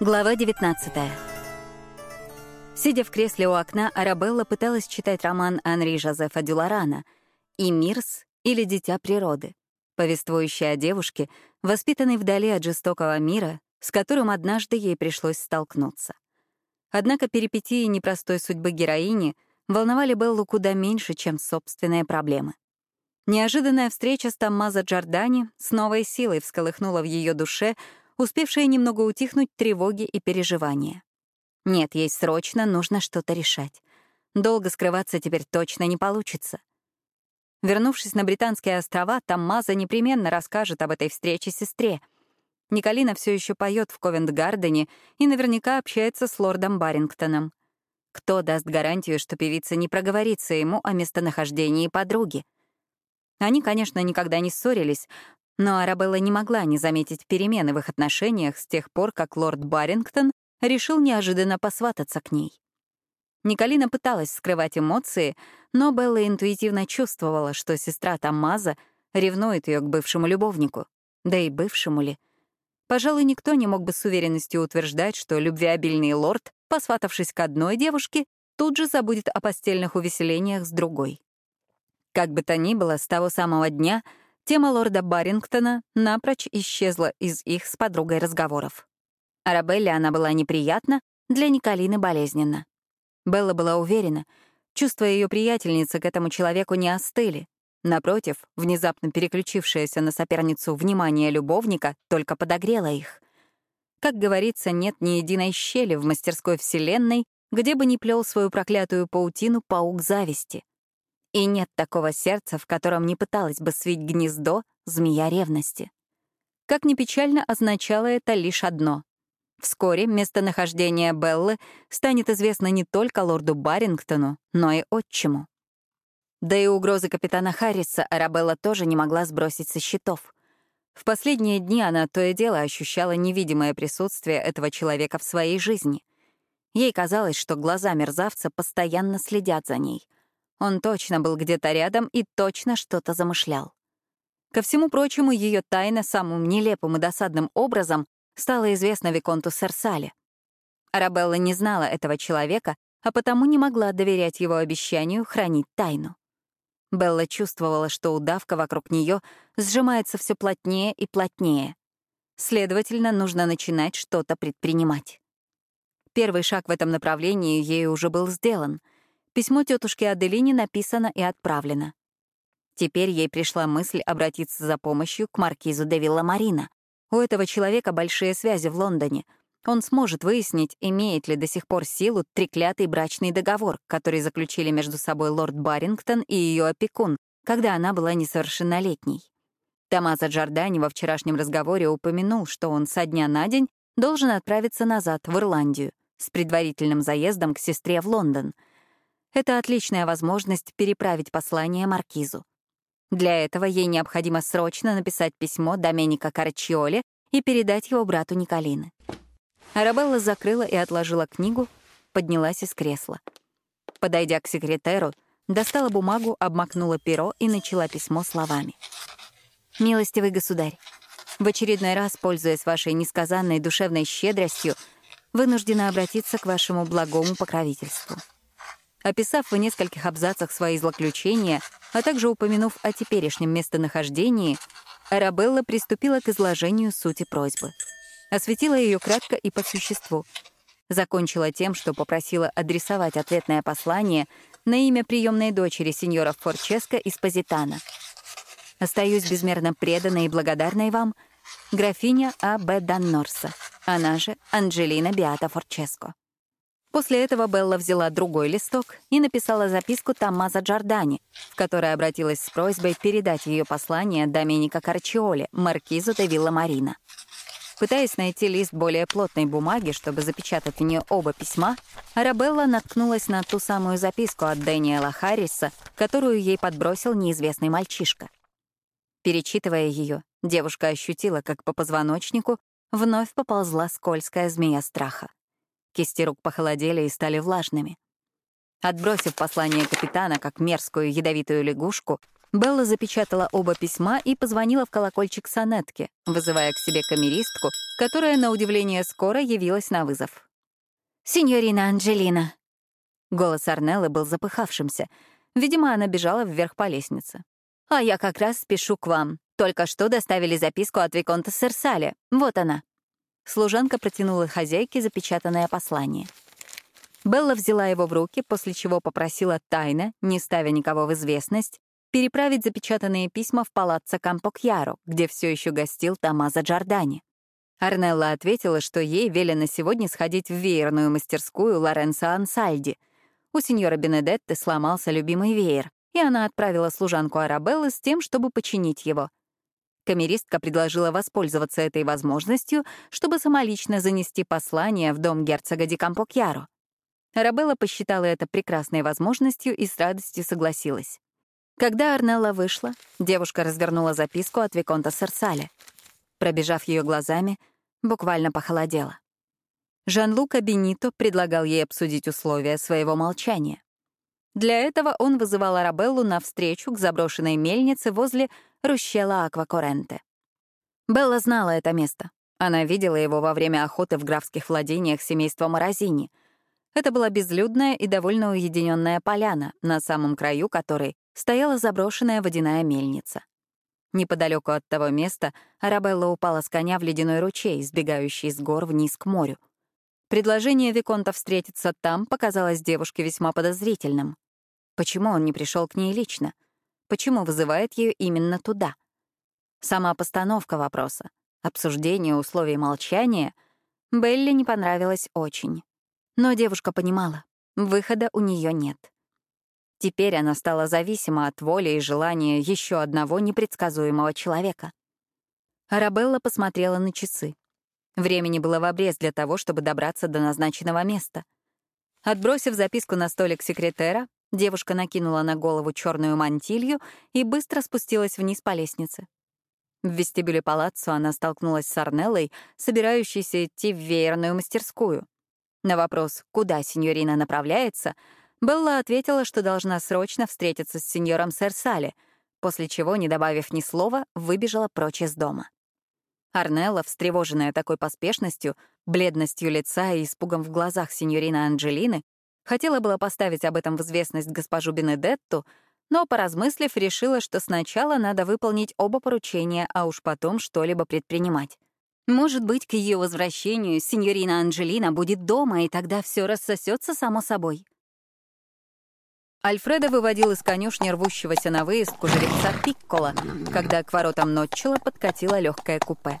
Глава 19 Сидя в кресле у окна, Арабелла пыталась читать роман Анри Жозефа Дюларана «И Мирс» или «Дитя природы», повествующий о девушке, воспитанной вдали от жестокого мира, с которым однажды ей пришлось столкнуться. Однако перипетии непростой судьбы героини волновали Беллу куда меньше, чем собственные проблемы. Неожиданная встреча с Томмазо Джордани с новой силой всколыхнула в ее душе успевшие немного утихнуть тревоги и переживания. Нет, ей срочно нужно что-то решать. Долго скрываться теперь точно не получится. Вернувшись на Британские острова, Таммаза непременно расскажет об этой встрече сестре. Николина все еще поет в Ковент-Гардене и наверняка общается с лордом Барингтоном. Кто даст гарантию, что певица не проговорится ему о местонахождении подруги? Они, конечно, никогда не ссорились, но Арабелла не могла не заметить перемены в их отношениях с тех пор, как лорд Барингтон решил неожиданно посвататься к ней. Николина пыталась скрывать эмоции, но Белла интуитивно чувствовала, что сестра Тамаза ревнует ее к бывшему любовнику. Да и бывшему ли? Пожалуй, никто не мог бы с уверенностью утверждать, что любвеобильный лорд, посватавшись к одной девушке, тут же забудет о постельных увеселениях с другой. Как бы то ни было, с того самого дня тема лорда Барингтона напрочь исчезла из их с подругой разговоров. Арабелле она была неприятна, для Николины болезненна. Белла была уверена, чувства ее приятельницы к этому человеку не остыли. Напротив, внезапно переключившаяся на соперницу внимание любовника только подогрело их. Как говорится, нет ни единой щели в мастерской вселенной, где бы не плел свою проклятую паутину паук зависти. И нет такого сердца, в котором не пыталась бы свить гнездо змея ревности. Как ни печально означало это лишь одно Вскоре местонахождение Беллы станет известно не только лорду Барингтону, но и отчиму. Да и угрозы капитана Харриса Арабелла тоже не могла сбросить со счетов. В последние дни она то и дело ощущала невидимое присутствие этого человека в своей жизни. Ей казалось, что глаза мерзавца постоянно следят за ней. Он точно был где-то рядом и точно что-то замышлял. Ко всему прочему, ее тайна самым нелепым и досадным образом стало известно Виконту Сарсале. Арабелла не знала этого человека, а потому не могла доверять его обещанию хранить тайну. Белла чувствовала, что удавка вокруг нее сжимается все плотнее и плотнее. Следовательно, нужно начинать что-то предпринимать. Первый шаг в этом направлении ей уже был сделан. Письмо тетушке Аделине написано и отправлено. Теперь ей пришла мысль обратиться за помощью к маркизу де Вилла-Марина. У этого человека большие связи в Лондоне. Он сможет выяснить, имеет ли до сих пор силу треклятый брачный договор, который заключили между собой лорд Барингтон и ее опекун, когда она была несовершеннолетней. Томазо Джордани во вчерашнем разговоре упомянул, что он со дня на день должен отправиться назад, в Ирландию, с предварительным заездом к сестре в Лондон. Это отличная возможность переправить послание Маркизу. Для этого ей необходимо срочно написать письмо Доменика Карчиоле и передать его брату Николины. Арабелла закрыла и отложила книгу, поднялась из кресла. Подойдя к секретеру, достала бумагу, обмакнула перо и начала письмо словами. «Милостивый государь, в очередной раз, пользуясь вашей несказанной душевной щедростью, вынуждена обратиться к вашему благому покровительству. Описав в нескольких абзацах свои злоключения, а также упомянув о теперешнем местонахождении, Арабелла приступила к изложению сути просьбы. Осветила ее кратко и по существу. Закончила тем, что попросила адресовать ответное послание на имя приемной дочери сеньора Форческо из Позитана. Остаюсь безмерно преданной и благодарной вам, графиня А. Б. Даннорса, она же Анджелина Биата Форческо. После этого Белла взяла другой листок и написала записку Томмазо Джордани, в которой обратилась с просьбой передать ее послание Доменико Карчиоле, маркизу де Вилла Марина. Пытаясь найти лист более плотной бумаги, чтобы запечатать в нее оба письма, Арабелла наткнулась на ту самую записку от Дэниела Харриса, которую ей подбросил неизвестный мальчишка. Перечитывая ее, девушка ощутила, как по позвоночнику вновь поползла скользкая змея страха. Кисти рук похолодели и стали влажными. Отбросив послание капитана как мерзкую ядовитую лягушку, Белла запечатала оба письма и позвонила в колокольчик сонетки, вызывая к себе камеристку, которая, на удивление, скоро явилась на вызов. «Синьорина Анджелина!» Голос Арнеллы был запыхавшимся. Видимо, она бежала вверх по лестнице. «А я как раз спешу к вам. Только что доставили записку от Виконта Серсале. Вот она». Служанка протянула хозяйке запечатанное послание. Белла взяла его в руки, после чего попросила тайно, не ставя никого в известность, переправить запечатанные письма в палаццо Кампокьяро, где все еще гостил Томазо Джордани. Арнелла ответила, что ей велено сегодня сходить в веерную мастерскую Лоренцо Ансальди. У сеньора Бенедетты сломался любимый веер, и она отправила служанку Арабеллы с тем, чтобы починить его. Камеристка предложила воспользоваться этой возможностью, чтобы самолично занести послание в дом герцога Ди Кампокьяро. Арабелла посчитала это прекрасной возможностью и с радостью согласилась. Когда Арнелла вышла, девушка развернула записку от Виконта Серсале. Пробежав ее глазами, буквально похолодела. Жан-Лука Бенито предлагал ей обсудить условия своего молчания. Для этого он вызывал Арабеллу на встречу к заброшенной мельнице возле Рущела Аквакоренте. Белла знала это место. Она видела его во время охоты в графских владениях семейства Морозини. Это была безлюдная и довольно уединенная поляна, на самом краю которой стояла заброшенная водяная мельница. Неподалеку от того места Арабелла упала с коня в ледяной ручей, сбегающий с гор вниз к морю. Предложение Виконта встретиться там показалось девушке весьма подозрительным. Почему он не пришел к ней лично? Почему вызывает ее именно туда? Сама постановка вопроса, обсуждение условий молчания Белли не понравилось очень. Но девушка понимала, выхода у нее нет. Теперь она стала зависима от воли и желания еще одного непредсказуемого человека. Арабелла посмотрела на часы. Времени было в обрез для того, чтобы добраться до назначенного места. Отбросив записку на столик секретера, девушка накинула на голову черную мантилью и быстро спустилась вниз по лестнице. В вестибюле палаццо она столкнулась с Арнеллой, собирающейся идти в веерную мастерскую. На вопрос, куда сеньорина направляется — Белла ответила, что должна срочно встретиться с сеньором Серсале, после чего, не добавив ни слова, выбежала прочь из дома. Арнелла, встревоженная такой поспешностью, бледностью лица и испугом в глазах сеньорина Анджелины, хотела было поставить об этом в известность госпожу Бенедетту, но, поразмыслив, решила, что сначала надо выполнить оба поручения, а уж потом что-либо предпринимать. Может быть, к ее возвращению сеньорина Анджелина будет дома, и тогда все рассосется само собой. Альфредо выводил из конюшни рвущегося на выездку жеребца Пиккола, когда к воротам Нотчела подкатило легкое купе.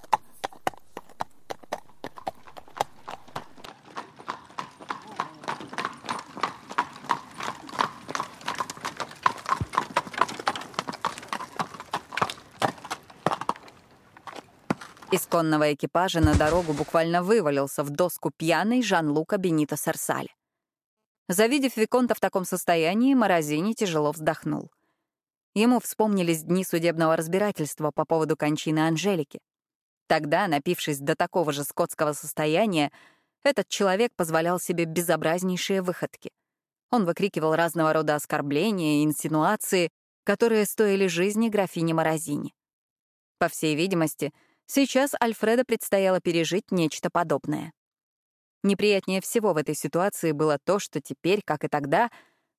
Из конного экипажа на дорогу буквально вывалился в доску пьяный Жан-Лука Бенито Сарсаль. Завидев Виконта в таком состоянии, Морозини тяжело вздохнул. Ему вспомнились дни судебного разбирательства по поводу кончины Анжелики. Тогда, напившись до такого же скотского состояния, этот человек позволял себе безобразнейшие выходки. Он выкрикивал разного рода оскорбления и инсинуации, которые стоили жизни графини Морозини. По всей видимости, сейчас Альфреда предстояло пережить нечто подобное. Неприятнее всего в этой ситуации было то, что теперь, как и тогда,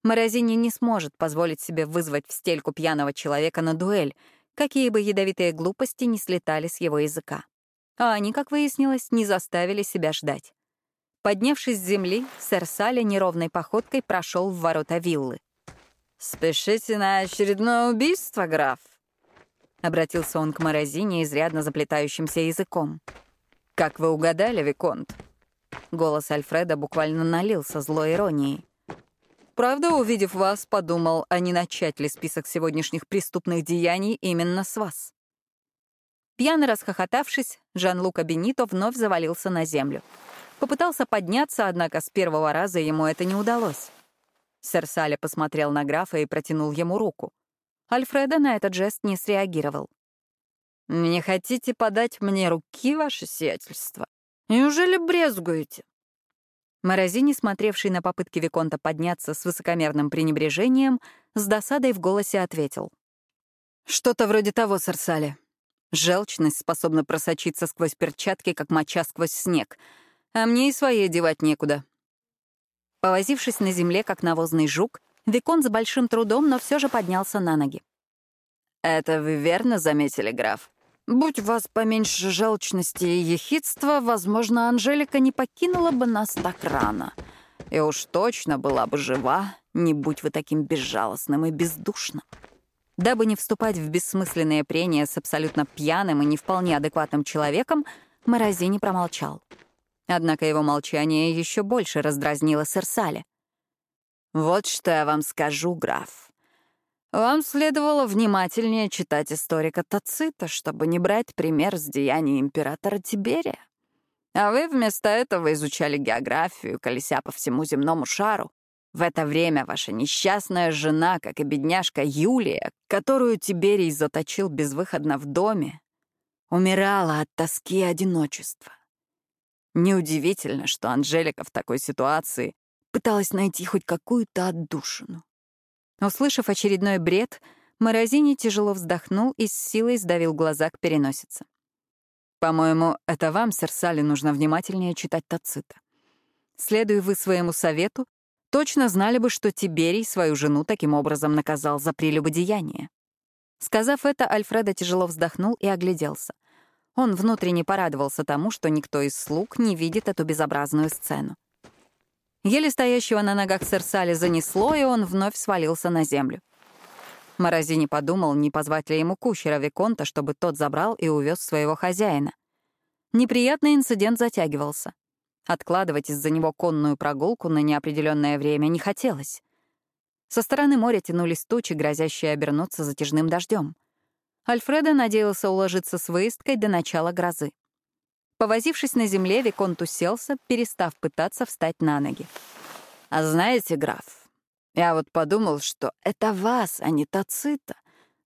Морозини не сможет позволить себе вызвать в стельку пьяного человека на дуэль, какие бы ядовитые глупости не слетали с его языка. А они, как выяснилось, не заставили себя ждать. Поднявшись с земли, сэр Салли неровной походкой прошел в ворота виллы. «Спешите на очередное убийство, граф?» Обратился он к Морозине изрядно заплетающимся языком. «Как вы угадали, Виконт?» Голос Альфреда буквально налился злой иронией. «Правда, увидев вас, подумал, а не начать ли список сегодняшних преступных деяний именно с вас?» Пьяно расхохотавшись, Жан-Лука Бенито вновь завалился на землю. Попытался подняться, однако с первого раза ему это не удалось. Сэр Салли посмотрел на графа и протянул ему руку. Альфреда на этот жест не среагировал. «Не хотите подать мне руки, ваше сиятельство?» Неужели брезгуете?» Морозини, смотревший на попытки Виконта подняться с высокомерным пренебрежением, с досадой в голосе ответил. Что-то вроде того, Сарсали. Желчность способна просочиться сквозь перчатки, как моча сквозь снег. А мне и своей девать некуда. Повозившись на земле, как навозный жук, Викон с большим трудом, но все же поднялся на ноги. «Это вы верно заметили, граф? Будь у вас поменьше желчности и ехидства, возможно, Анжелика не покинула бы нас так рано. И уж точно была бы жива, не будь вы таким безжалостным и бездушным». Дабы не вступать в бессмысленные прения с абсолютно пьяным и не вполне адекватным человеком, Морозини промолчал. Однако его молчание еще больше раздразнило Серсале. «Вот что я вам скажу, граф. Вам следовало внимательнее читать историка Тацита, чтобы не брать пример с деяний императора Тиберия. А вы вместо этого изучали географию, колеся по всему земному шару. В это время ваша несчастная жена, как и бедняжка Юлия, которую Тиберий заточил безвыходно в доме, умирала от тоски и одиночества. Неудивительно, что Анжелика в такой ситуации пыталась найти хоть какую-то отдушину. Услышав очередной бред, Морозини тяжело вздохнул и с силой сдавил глаза к переносице. «По-моему, это вам, Серсали, нужно внимательнее читать Тацита. Следуя вы своему совету, точно знали бы, что Тиберий свою жену таким образом наказал за прелюбодеяние. Сказав это, Альфредо тяжело вздохнул и огляделся. Он внутренне порадовался тому, что никто из слуг не видит эту безобразную сцену. Еле стоящего на ногах Серсали занесло, и он вновь свалился на землю. Морозини подумал, не позвать ли ему кучера Виконта, чтобы тот забрал и увез своего хозяина. Неприятный инцидент затягивался. Откладывать из-за него конную прогулку на неопределенное время не хотелось. Со стороны моря тянулись тучи, грозящие обернуться затяжным дождем. Альфредо надеялся уложиться с выездкой до начала грозы. Повозившись на земле, Виконт уселся, перестав пытаться встать на ноги. «А знаете, граф, я вот подумал, что это вас, а не Тацита,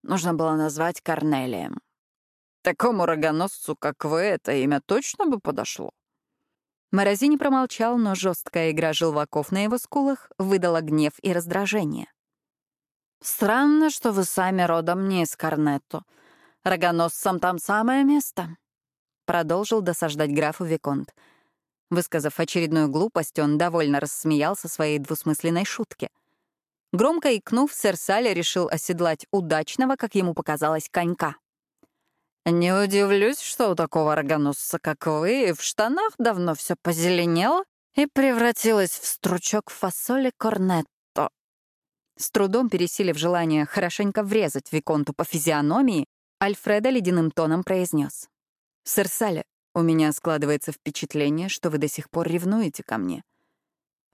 нужно было назвать Корнелием. Такому рогоносцу, как вы, это имя точно бы подошло?» Морозини промолчал, но жесткая игра желваков на его скулах выдала гнев и раздражение. «Странно, что вы сами родом не из Корнетто. Рогоносцам там самое место», — продолжил досаждать графу Виконт. Высказав очередную глупость, он довольно рассмеялся своей двусмысленной шутке. Громко икнув, сэр Салли решил оседлать удачного, как ему показалось, конька. Не удивлюсь, что у такого рогоносца, как вы, в штанах давно все позеленело и превратилось в стручок фасоли корнетто. С трудом пересилив желание хорошенько врезать Виконту по физиономии, Альфреда ледяным тоном произнес. «Сэр Салли, у меня складывается впечатление, что вы до сих пор ревнуете ко мне.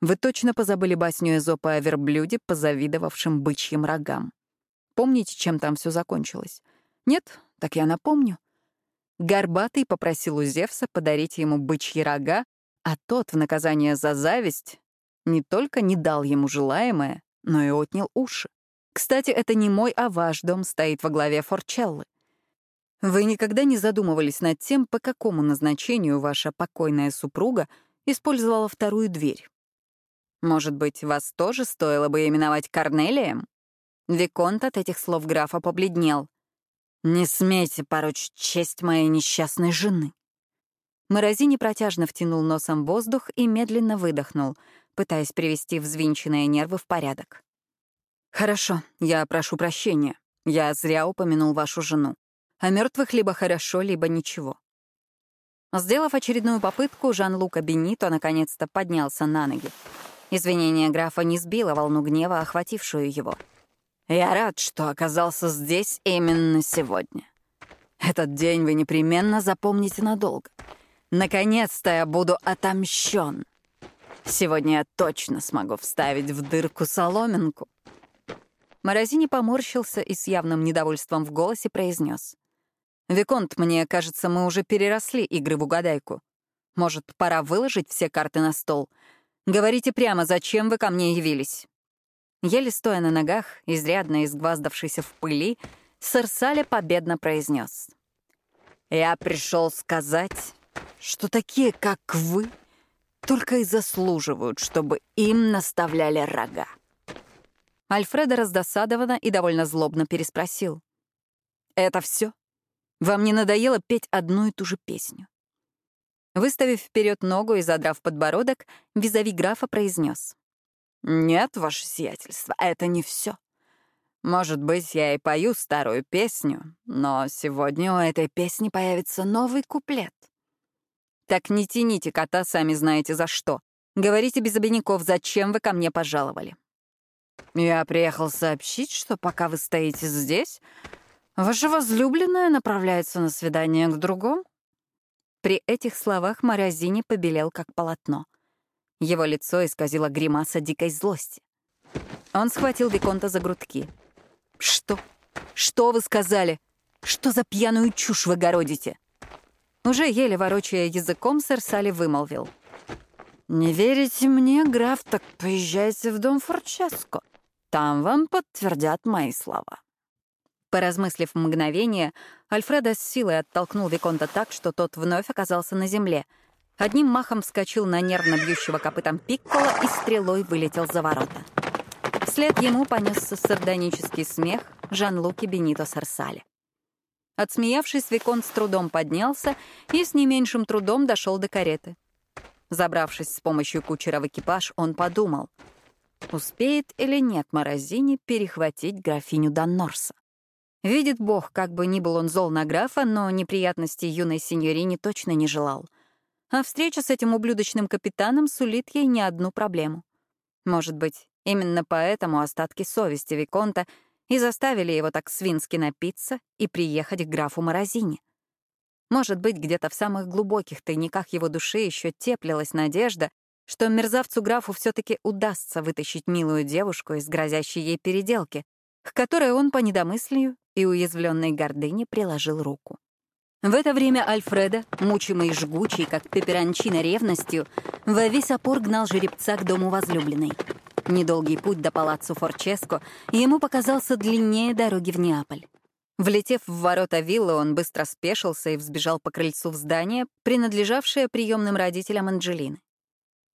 Вы точно позабыли басню Эзопа о верблюде, позавидовавшем бычьим рогам. Помните, чем там все закончилось? Нет? Так я напомню. Горбатый попросил у Зевса подарить ему бычьи рога, а тот в наказание за зависть не только не дал ему желаемое, но и отнял уши. Кстати, это не мой, а ваш дом стоит во главе Форчеллы. Вы никогда не задумывались над тем, по какому назначению ваша покойная супруга использовала вторую дверь? Может быть, вас тоже стоило бы именовать Корнелием? Виконт от этих слов графа побледнел. «Не смейте порочить честь моей несчастной жены». Морозини протяжно втянул носом воздух и медленно выдохнул, пытаясь привести взвинченные нервы в порядок. «Хорошо, я прошу прощения. Я зря упомянул вашу жену. О мертвых либо хорошо, либо ничего». Сделав очередную попытку, Жан-Лука Бенито наконец-то поднялся на ноги. Извинение графа не сбило волну гнева, охватившую его — я рад, что оказался здесь именно сегодня. Этот день вы непременно запомните надолго. Наконец-то я буду отомщен. Сегодня я точно смогу вставить в дырку соломинку. Морозини поморщился и с явным недовольством в голосе произнес. «Виконт, мне кажется, мы уже переросли игры в угадайку. Может, пора выложить все карты на стол? Говорите прямо, зачем вы ко мне явились?» Еле стоя на ногах, изрядно изгваздавшийся в пыли, сэр победно произнес. «Я пришел сказать, что такие, как вы, только и заслуживают, чтобы им наставляли рога». Альфреда раздосадованно и довольно злобно переспросил. Это все? Вам не надоело петь одну и ту же песню?» Выставив вперед ногу и задрав подбородок, визави графа произнес. «Нет, ваше сиятельство, это не все. Может быть, я и пою старую песню, но сегодня у этой песни появится новый куплет. Так не тяните кота, сами знаете за что. Говорите без обиняков, зачем вы ко мне пожаловали. Я приехал сообщить, что пока вы стоите здесь, ваша возлюбленная направляется на свидание к другому. При этих словах Морозини побелел как полотно. Его лицо исказило гримаса дикой злости. Он схватил Виконта за грудки — «Что? Что вы сказали? Что за пьяную чушь вы городите?» Уже еле ворочая языком, сэр Салли вымолвил. «Не верите мне, граф, так поезжайте в дом Форческо. Там вам подтвердят мои слова». Поразмыслив мгновение, Альфредо с силой оттолкнул Виконта так, что тот вновь оказался на земле. Одним махом вскочил на нервно бьющего копытом Пиккола и стрелой вылетел за ворота. Вслед ему понесся сардонический смех Жан-Луки Бенито Сарсали. Отсмеявшись, Виконт с трудом поднялся и с не меньшим трудом дошел до кареты. Забравшись с помощью кучера в экипаж, он подумал, успеет или нет Морозини перехватить графиню Даннорса. Видит бог, как бы ни был он зол на графа, но неприятностей юной сеньорине точно не желал. А встреча с этим ублюдочным капитаном сулит ей не одну проблему. Может быть, Именно поэтому остатки совести Виконта и заставили его так свински напиться и приехать к графу Морозине. Может быть, где-то в самых глубоких тайниках его души еще теплилась надежда, что мерзавцу-графу все-таки удастся вытащить милую девушку из грозящей ей переделки, к которой он по недомыслию и уязвленной гордыне приложил руку. В это время Альфреда, мучимый жгучий, как пеперончина ревностью, во весь опор гнал жеребца к дому возлюбленной. Недолгий путь до палаццо Форческо ему показался длиннее дороги в Неаполь. Влетев в ворота виллы, он быстро спешился и взбежал по крыльцу в здание, принадлежавшее приемным родителям Анджелины.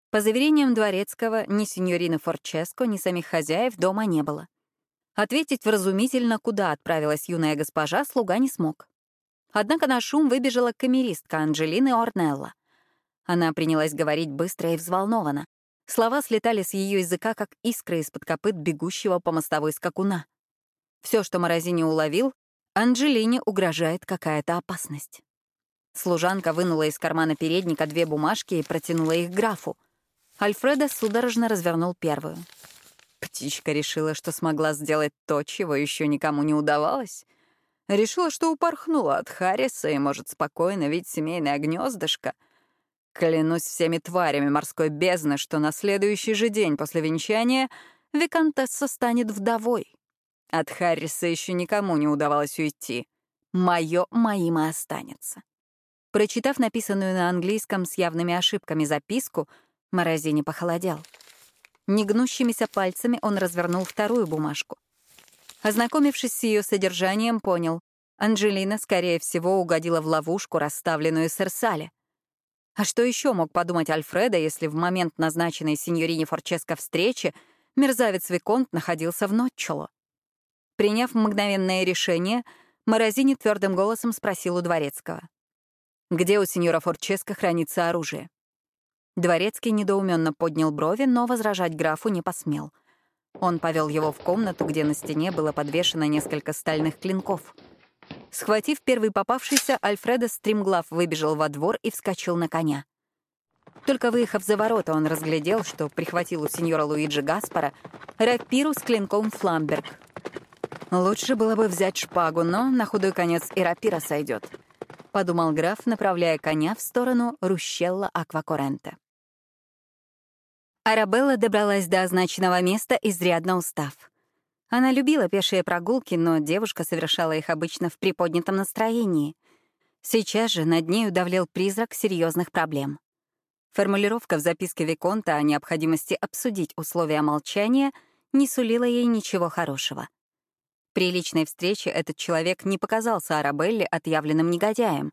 По заверениям дворецкого, ни сеньорины Форческо, ни самих хозяев дома не было. Ответить вразумительно, куда отправилась юная госпожа, слуга не смог. Однако на шум выбежала камеристка Анджелины Орнелла. Она принялась говорить быстро и взволнованно. Слова слетали с ее языка, как искры из-под копыт бегущего по мостовой скакуна. Все, что Морозини уловил, Анджелине угрожает какая-то опасность. Служанка вынула из кармана передника две бумажки и протянула их графу. Альфредо судорожно развернул первую. Птичка решила, что смогла сделать то, чего еще никому не удавалось. Решила, что упорхнула от Харриса и может спокойно видеть семейное гнездышко — Клянусь всеми тварями морской бездны, что на следующий же день после венчания Викантесса станет вдовой. От Харриса еще никому не удавалось уйти. Мое моим и останется. Прочитав написанную на английском с явными ошибками записку, Морозини похолодел. Негнущимися пальцами он развернул вторую бумажку. Ознакомившись с ее содержанием, понял, Анджелина, скорее всего, угодила в ловушку, расставленную Серсале. А что еще мог подумать Альфреда, если в момент назначенной сеньорине Форческо встречи мерзавец Виконт находился в Нотчело? Приняв мгновенное решение, Морозини твердым голосом спросил у Дворецкого. «Где у сеньора Форческо хранится оружие?» Дворецкий недоуменно поднял брови, но возражать графу не посмел. Он повел его в комнату, где на стене было подвешено несколько стальных клинков — Схватив первый попавшийся, Альфредо стремглав выбежал во двор и вскочил на коня. Только выехав за ворота, он разглядел, что прихватил у сеньора Луиджи Гаспара рапиру с клинком Фламберг. «Лучше было бы взять шпагу, но на худой конец и рапира сойдет», — подумал граф, направляя коня в сторону Рущелла Аквакорента. Арабелла добралась до означенного места, изрядно устав. Она любила пешие прогулки, но девушка совершала их обычно в приподнятом настроении. Сейчас же над ней давлел призрак серьезных проблем. Формулировка в записке Виконта о необходимости обсудить условия молчания не сулила ей ничего хорошего. При личной встрече этот человек не показался Арабелле отъявленным негодяем.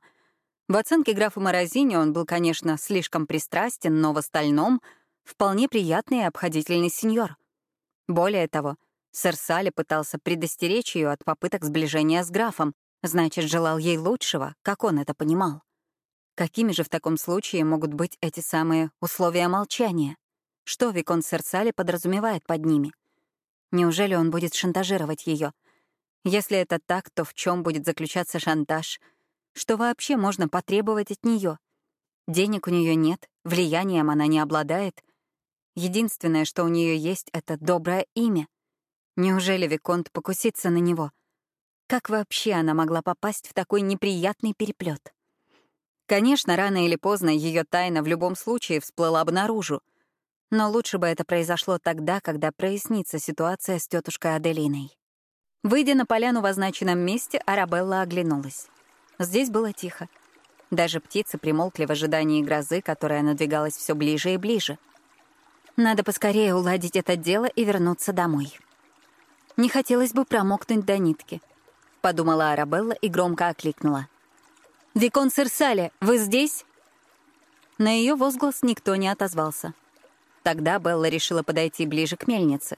В оценке графа Морозини он был, конечно, слишком пристрастен, но в остальном — вполне приятный и обходительный сеньор. Более того, Сэр Салли пытался предостеречь ее от попыток сближения с графом, Значит, желал ей лучшего, как он это понимал. Какими же в таком случае могут быть эти самые условия молчания? Что Викон Серцали подразумевает под ними? Неужели он будет шантажировать ее? Если это так, то в чем будет заключаться шантаж? Что вообще можно потребовать от нее? Денег у нее нет, влиянием она не обладает. Единственное, что у нее есть, — это доброе имя. Неужели Виконт покусится на него? Как вообще она могла попасть в такой неприятный переплет? Конечно, рано или поздно ее тайна в любом случае всплыла бы наружу. Но лучше бы это произошло тогда, когда прояснится ситуация с тетушкой Аделиной. Выйдя на поляну в означенном месте, Арабелла оглянулась. Здесь было тихо. Даже птицы примолкли в ожидании грозы, которая надвигалась все ближе и ближе. Надо поскорее уладить это дело и вернуться домой. Не хотелось бы промокнуть до нитки, — подумала Арабелла и громко окликнула. «Викон Серсале, вы здесь?» На ее возглас никто не отозвался. Тогда Белла решила подойти ближе к мельнице.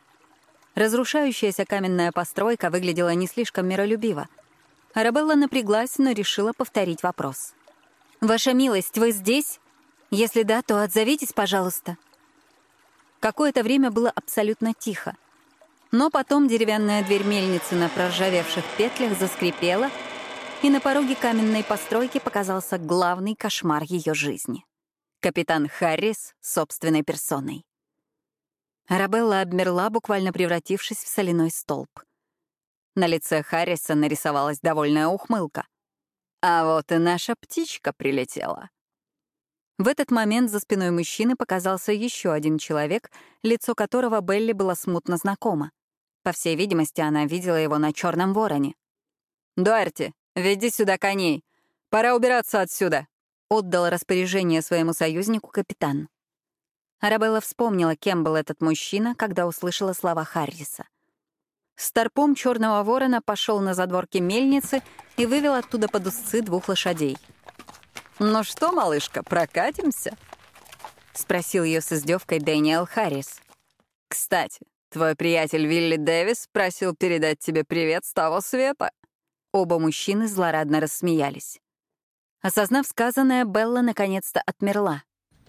Разрушающаяся каменная постройка выглядела не слишком миролюбиво. Арабелла напряглась, но решила повторить вопрос. «Ваша милость, вы здесь? Если да, то отзовитесь, пожалуйста». Какое-то время было абсолютно тихо. Но потом деревянная дверь мельницы на проржавевших петлях заскрипела — и на пороге каменной постройки показался главный кошмар ее жизни — капитан Харрис собственной персоной. Арабелла обмерла, буквально превратившись в соляной столб. На лице Харриса нарисовалась довольная ухмылка. «А вот и наша птичка прилетела». В этот момент за спиной мужчины показался еще один человек, лицо которого Белли было смутно знакомо. По всей видимости, она видела его на черном вороне. «Дуарти, «Веди сюда коней. Пора убираться отсюда», — отдал распоряжение своему союзнику капитан. Арабелла вспомнила, кем был этот мужчина, когда услышала слова Харриса. Старпом черного ворона пошел на задворки мельницы и вывел оттуда под узцы двух лошадей. «Ну что, малышка, прокатимся?» — спросил ее с издевкой Дэниел Харрис. «Кстати, твой приятель Вилли Дэвис просил передать тебе привет с того света». Оба мужчины злорадно рассмеялись. Осознав сказанное, Белла наконец-то отмерла.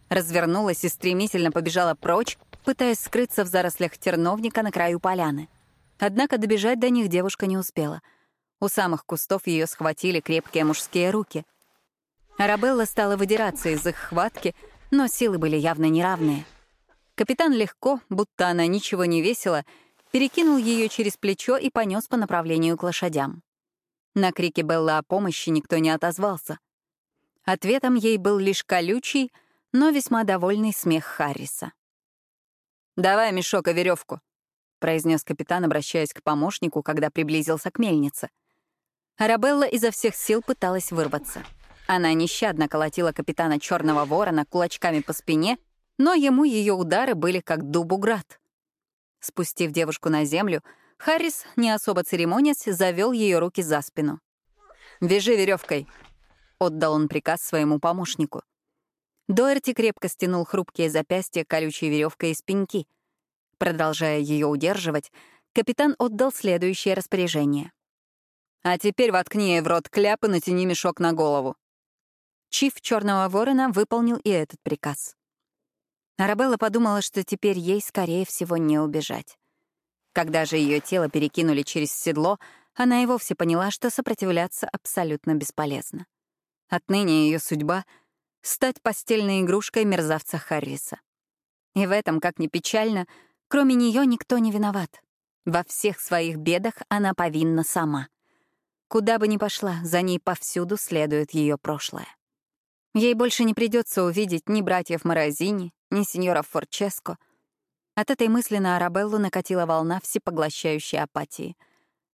Развернулась и стремительно побежала прочь, пытаясь скрыться в зарослях терновника на краю поляны. Однако добежать до них девушка не успела. У самых кустов ее схватили крепкие мужские руки. Арабелла стала выдираться из их хватки, но силы были явно неравные. Капитан легко, будто она ничего не весила, перекинул ее через плечо и понес по направлению к лошадям. На крики Беллы о помощи никто не отозвался. Ответом ей был лишь колючий, но весьма довольный смех Харриса. «Давай мешок и веревку», — произнес капитан, обращаясь к помощнику, когда приблизился к мельнице. Арабелла изо всех сил пыталась вырваться. Она нещадно колотила капитана Черного Ворона кулачками по спине, но ему ее удары были как дубу град. Спустив девушку на землю, Харрис, не особо церемонясь, завел ее руки за спину. «Вяжи веревкой», — отдал он приказ своему помощнику. Доерти крепко стянул хрупкие запястья колючей веревкой из пеньки. Продолжая ее удерживать, капитан отдал следующее распоряжение. «А теперь воткни ей в рот кляп и натяни мешок на голову». Чиф Черного Ворона выполнил и этот приказ. Арабелла подумала, что теперь ей, скорее всего, не убежать. Когда же ее тело перекинули через седло, она и вовсе поняла, что сопротивляться абсолютно бесполезно. Отныне ее судьба — стать постельной игрушкой мерзавца Харриса. И в этом, как ни печально, кроме нее никто не виноват. Во всех своих бедах она повинна сама. Куда бы ни пошла, за ней повсюду следует ее прошлое. Ей больше не придется увидеть ни братьев Морозини, ни сеньора Форческо, от этой мысли на Арабеллу накатила волна всепоглощающей апатии.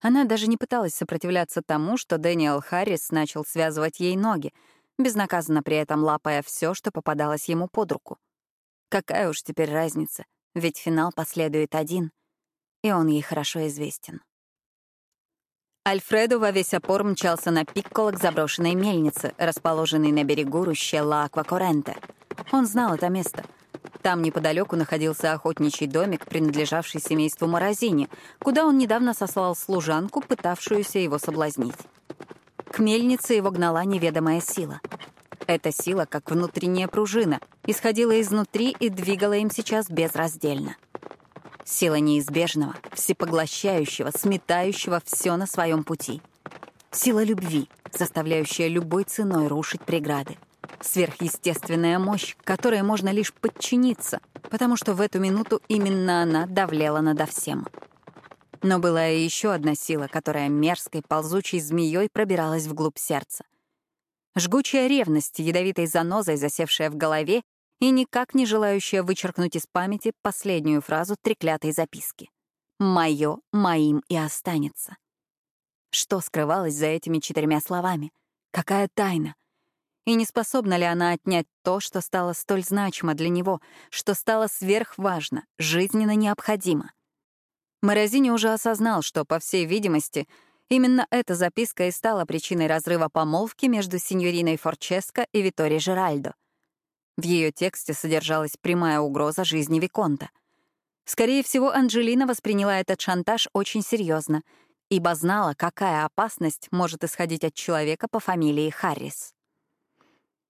Она даже не пыталась сопротивляться тому, что Дэниел Харрис начал связывать ей ноги, безнаказанно при этом лапая все, что попадалось ему под руку. Какая уж теперь разница, ведь финал последует один, и он ей хорошо известен. Альфредо во весь опор мчался на пикколо к заброшенной мельнице, расположенной на берегу рущела Аквакоренте. Он знал это место — там неподалеку находился охотничий домик, принадлежавший семейству Морозини, куда он недавно сослал служанку, пытавшуюся его соблазнить. К мельнице его гнала неведомая сила. Эта сила, как внутренняя пружина, исходила изнутри и двигала им сейчас безраздельно. Сила неизбежного, всепоглощающего, сметающего все на своем пути. Сила любви, заставляющая любой ценой рушить преграды. Сверхъестественная мощь, которой можно лишь подчиниться, потому что в эту минуту именно она давлела надо всем. Но была и еще одна сила, которая мерзкой, ползучей змеей пробиралась вглубь сердца. Жгучая ревность, ядовитой занозой, засевшая в голове и никак не желающая вычеркнуть из памяти последнюю фразу треклятой записки. «Мое моим и останется». Что скрывалось за этими четырьмя словами? Какая тайна? И не способна ли она отнять то, что стало столь значимо для него, что стало сверхважно, жизненно необходимо? Морозини уже осознал, что, по всей видимости, именно эта записка и стала причиной разрыва помолвки между сеньориной Форческо и Витори Жеральдо. В ее тексте содержалась прямая угроза жизни Виконта. Скорее всего, Анджелина восприняла этот шантаж очень серьезно, ибо знала, какая опасность может исходить от человека по фамилии Харрис.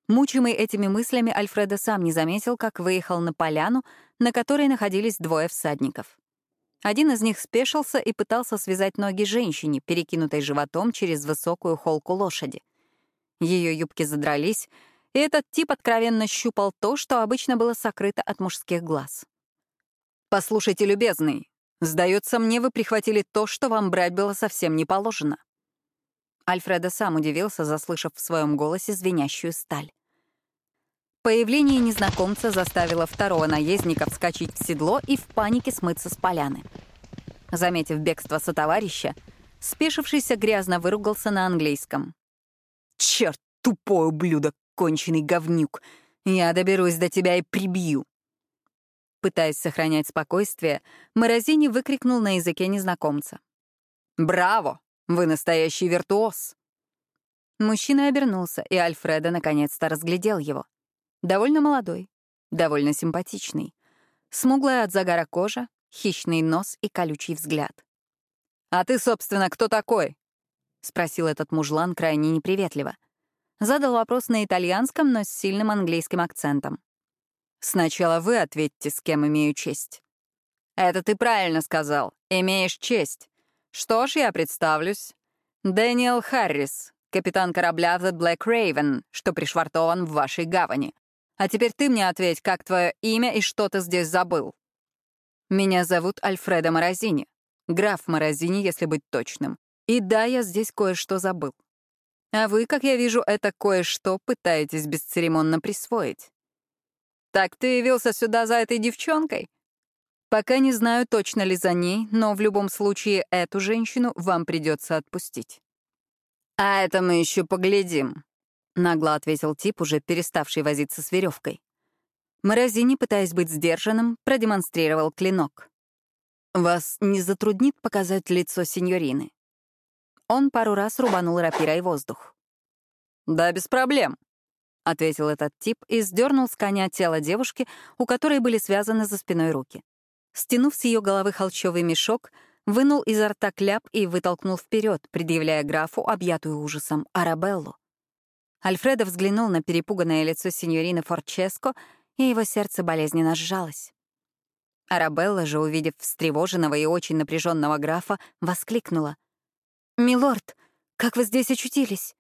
Мучимый этими мыслями, Альфредо сам не заметил, как выехал на поляну, на которой находились двое всадников. Один из них спешился и пытался связать ноги женщине, перекинутой животом через высокую холку лошади. Ее юбки задрались, и этот тип откровенно щупал то, что обычно было сокрыто от мужских глаз. «Послушайте, любезный, сдается мне, вы прихватили то, что вам брать было совсем не положено». Альфредо сам удивился, заслышав в своем голосе звенящую сталь. Появление незнакомца заставило второго наездника вскочить в седло и в панике смыться с поляны. Заметив бегство сотоварища, спешившийся грязно выругался на английском. «Черт, тупой ублюдок, конченый говнюк! Я доберусь до тебя и прибью!» Пытаясь сохранять спокойствие, Морозини выкрикнул на языке незнакомца. «Браво! Вы настоящий виртуоз!» Мужчина обернулся, и Альфреда наконец-то разглядел его. Довольно молодой, довольно симпатичный. Смуглая от загара кожа, хищный нос и колючий взгляд. «А ты, собственно, кто такой?» — спросил этот мужлан крайне неприветливо. Задал вопрос на итальянском, но с сильным английским акцентом. «Сначала вы ответьте, с кем имею честь». «Это ты правильно сказал. Имеешь честь. Что ж, я представлюсь. Дэниел Харрис, капитан корабля The Black Raven, что пришвартован в вашей гавани. А теперь ты мне ответь, как твое имя и что ты здесь забыл. Меня зовут Альфредо Морозини. Граф Морозини, если быть точным. И да, я здесь кое-что забыл. А вы, как я вижу, это кое-что пытаетесь бесцеремонно присвоить. Так ты явился сюда за этой девчонкой? Пока не знаю, точно ли за ней, но в любом случае эту женщину вам придется отпустить. А это мы еще поглядим, — нагло ответил тип, уже переставший возиться с веревкой. Морозини, пытаясь быть сдержанным, продемонстрировал клинок. «Вас не затруднит показать лицо сеньорины?» Он пару раз рубанул рапирой воздух. «Да, без проблем», — ответил этот тип и сдернул с коня тело девушки, у которой были связаны за спиной руки. Стянув с ее головы холщовый мешок, вынул изо рта кляп и вытолкнул вперед, предъявляя графу, объятую ужасом, Арабеллу. Альфредо взглянул на перепуганное лицо сеньорины Форческо, и его сердце болезненно сжалось. Арабелла же, увидев встревоженного и очень напряженного графа, воскликнула. «Милорд, как вы здесь очутились?»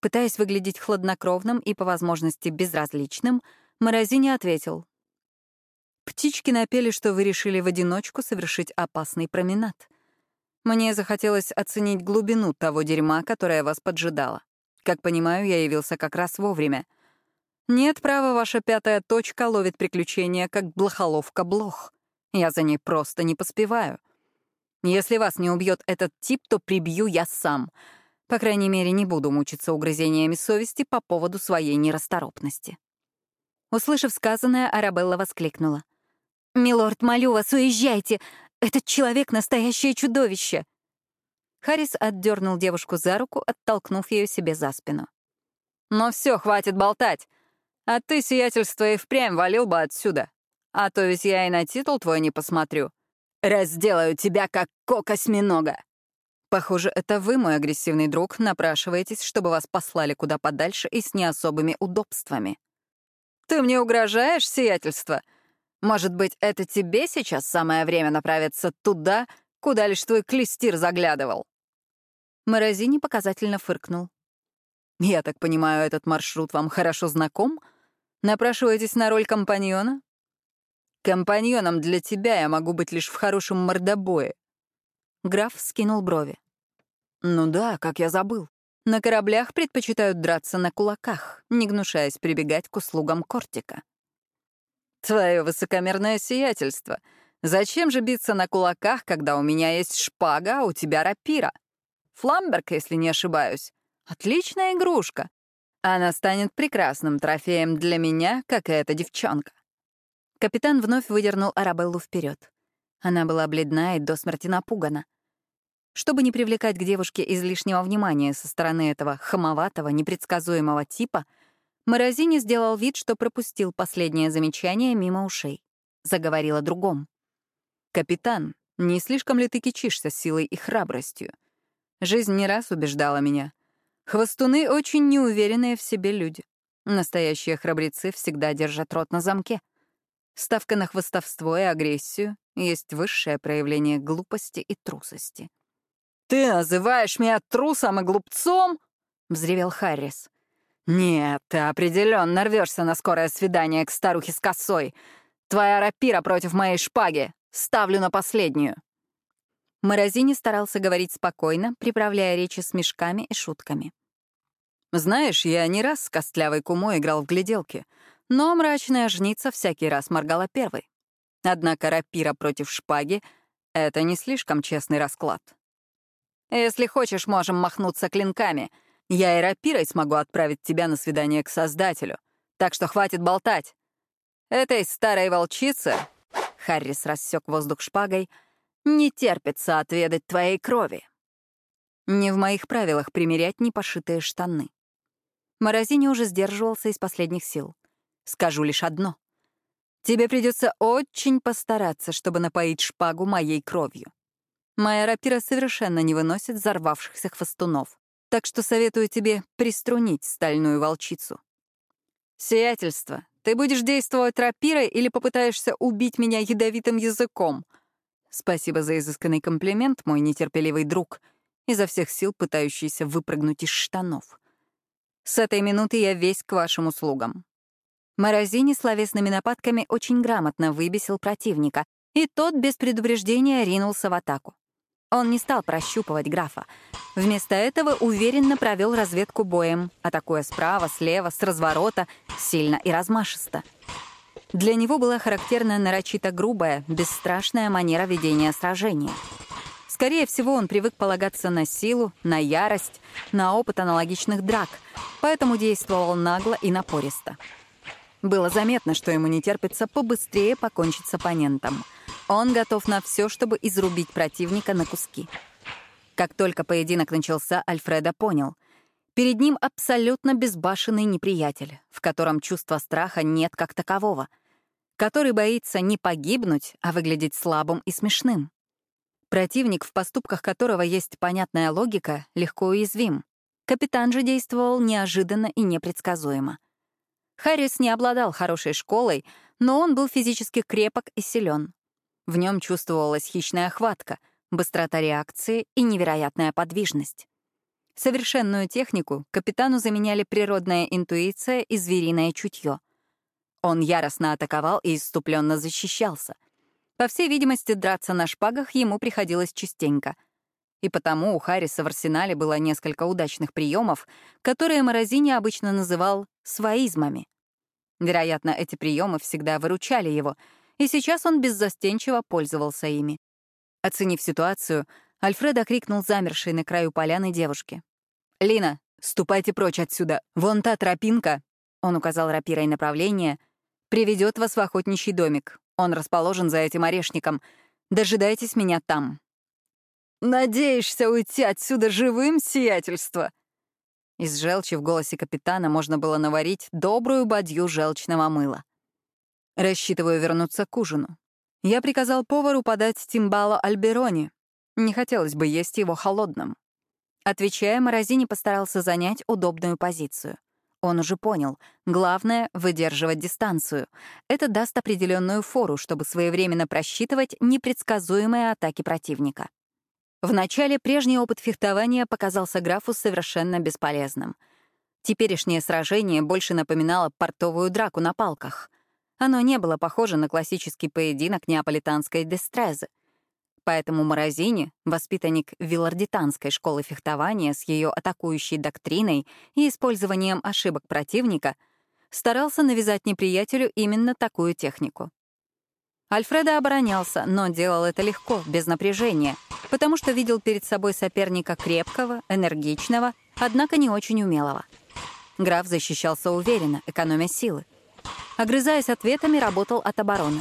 Пытаясь выглядеть хладнокровным и, по возможности, безразличным, Морозини ответил. «Птички напели, что вы решили в одиночку совершить опасный променад. Мне захотелось оценить глубину того дерьма, которое вас поджидало. Как понимаю, я явился как раз вовремя. Нет права, ваша пятая точка ловит приключения, как блохоловка блох. Я за ней просто не поспеваю. Если вас не убьет этот тип, то прибью я сам. По крайней мере, не буду мучиться угрызениями совести по поводу своей нерасторопности. Услышав сказанное, Арабелла воскликнула. «Милорд, молю вас, уезжайте! Этот человек — настоящее чудовище!» Харрис отдернул девушку за руку, оттолкнув ее себе за спину. «Ну все, хватит болтать. А ты, сиятельство, и впрямь валил бы отсюда. А то ведь я и на титул твой не посмотрю. Разделаю тебя, как кок осьминога!» Похоже, это вы, мой агрессивный друг, напрашиваетесь, чтобы вас послали куда подальше и с не особыми удобствами. Ты мне угрожаешь, сиятельство? Может быть, это тебе сейчас самое время направиться туда, куда лишь твой клестир заглядывал?» Морозини показательно фыркнул. «Я так понимаю, этот маршрут вам хорошо знаком? Напрашиваетесь на роль компаньона?» «Компаньоном для тебя я могу быть лишь в хорошем мордобое». Граф скинул брови. «Ну да, как я забыл. На кораблях предпочитают драться на кулаках, не гнушаясь прибегать к услугам Кортика». «Твое высокомерное сиятельство. Зачем же биться на кулаках, когда у меня есть шпага, а у тебя рапира? Фламберг, если не ошибаюсь. Отличная игрушка. Она станет прекрасным трофеем для меня, как и эта девчонка». Капитан вновь выдернул Арабеллу вперед. Она была бледна и до смерти напугана. Чтобы не привлекать к девушке излишнего внимания со стороны этого хамоватого, непредсказуемого типа, Морозини сделал вид, что пропустил последнее замечание мимо ушей. Заговорил о другом. «Капитан, не слишком ли ты кичишься силой и храбростью? Жизнь не раз убеждала меня. Хвостуны — очень неуверенные в себе люди. Настоящие храбрецы всегда держат рот на замке. Ставка на хвостовство и агрессию есть высшее проявление глупости и трусости. «Ты называешь меня трусом и глупцом?» — взревел Харрис. «Нет, ты определенно рвешься на скорое свидание к старухе с косой. Твоя рапира против моей шпаги. Ставлю на последнюю». Морозини старался говорить спокойно, приправляя речи смешками и шутками. «Знаешь, я не раз с костлявой кумой играл в гляделки, но мрачная жница всякий раз моргала первой. Однако рапира против шпаги — это не слишком честный расклад. Если хочешь, можем махнуться клинками. Я и рапирой смогу отправить тебя на свидание к Создателю. Так что хватит болтать. Этой старой волчице, — Харрис рассек воздух шпагой, — не терпится отведать твоей крови. Не в моих правилах примерять непошитые штаны. Морозини уже сдерживался из последних сил. Скажу лишь одно. Тебе придется очень постараться, чтобы напоить шпагу моей кровью. Моя рапира совершенно не выносит взорвавшихся хвостунов, так что советую тебе приструнить стальную волчицу. Сиятельство, ты будешь действовать рапирой или попытаешься убить меня ядовитым языком? Спасибо за изысканный комплимент, мой нетерпеливый друг, изо всех сил пытающийся выпрыгнуть из штанов. С этой минуты я весь к вашим услугам. Морозини словесными нападками очень грамотно выбесил противника, и тот без предупреждения ринулся в атаку. Он не стал прощупывать графа. Вместо этого уверенно провел разведку боем, атакуя справа, слева, с разворота, сильно и размашисто. Для него была характерна нарочито грубая, бесстрашная манера ведения сражения. Скорее всего, он привык полагаться на силу, на ярость, на опыт аналогичных драк, поэтому действовал нагло и напористо. Было заметно, что ему не терпится побыстрее покончить с оппонентом — он готов на все, чтобы изрубить противника на куски. Как только поединок начался, Альфреда понял. Перед ним абсолютно безбашенный неприятель, в котором чувства страха нет как такового, который боится не погибнуть, а выглядеть слабым и смешным. Противник, в поступках которого есть понятная логика, легко уязвим. Капитан же действовал неожиданно и непредсказуемо. Харрис не обладал хорошей школой, но он был физически крепок и силен. В нем чувствовалась хищная хватка, быстрота реакции и невероятная подвижность. Совершенную технику капитану заменяли природная интуиция и звериное чутье. Он яростно атаковал и иступленно защищался. По всей видимости, драться на шпагах ему приходилось частенько. И потому у Харриса в арсенале было несколько удачных приемов, которые Морозини обычно называл «своизмами». Вероятно, эти приемы всегда выручали его — и сейчас он беззастенчиво пользовался ими. Оценив ситуацию, Альфред окрикнул замершей на краю поляны девушке. «Лина, ступайте прочь отсюда. Вон та тропинка», — он указал рапирой направление, — «приведет вас в охотничий домик. Он расположен за этим орешником. Дожидайтесь меня там». «Надеешься уйти отсюда живым, сиятельство?» Из желчи в голосе капитана можно было наварить добрую бадью желчного мыла. Рассчитываю вернуться к ужину. Я приказал повару подать тимбало альберони. Не хотелось бы есть его холодным. Отвечая, Морозини постарался занять удобную позицию. Он уже понял, главное — выдерживать дистанцию. Это даст определенную фору, чтобы своевременно просчитывать непредсказуемые атаки противника. Вначале прежний опыт фехтования показался графу совершенно бесполезным. Теперешнее сражение больше напоминало портовую драку на палках. Оно не было похоже на классический поединок неаполитанской дестрезы — Поэтому Морозини, воспитанник Вилардитанской школы фехтования с ее атакующей доктриной и использованием ошибок противника, старался навязать неприятелю именно такую технику. Альфредо оборонялся, но делал это легко, без напряжения, потому что видел перед собой соперника крепкого, энергичного, однако не очень умелого. Граф защищался уверенно, экономя силы. Огрызаясь ответами, работал от обороны.